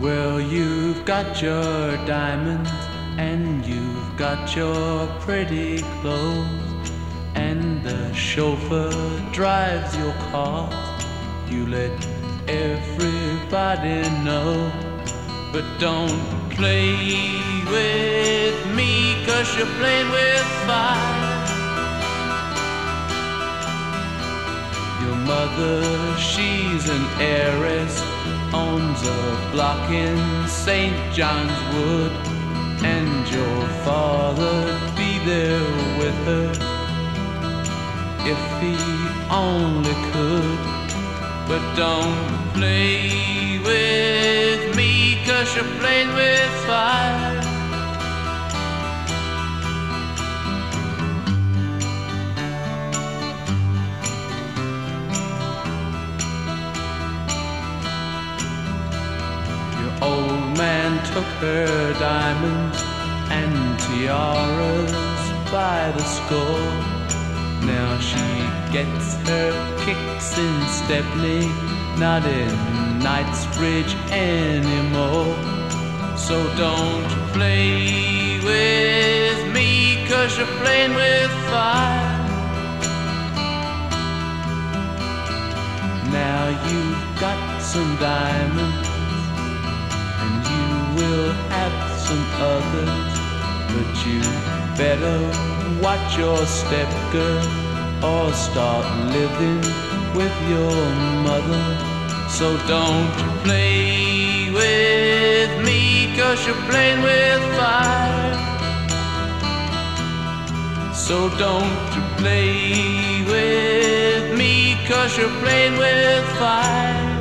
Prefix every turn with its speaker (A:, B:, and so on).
A: Well, you've got your diamonds and you've got your pretty clothes, and the chauffeur drives your car. You let everybody know, but don't play with me, cause you're playing with fire. Your mother, she's an heiress, block in St. John's Wood, and your father'd be there with her if he only could. But don't play with me, cause you're playing with fire. Man took her diamonds and tiaras by the score. Now she gets her kicks in Stepney, not in Knightsbridge anymore. So don't play with me, cause you're playing with fire. Now you've got some diamonds, others, but you better watch your step, girl, or start living with your mother. So don't you play with me, cause you're playing with fire. So don't you play with me, cause you're playing with fire.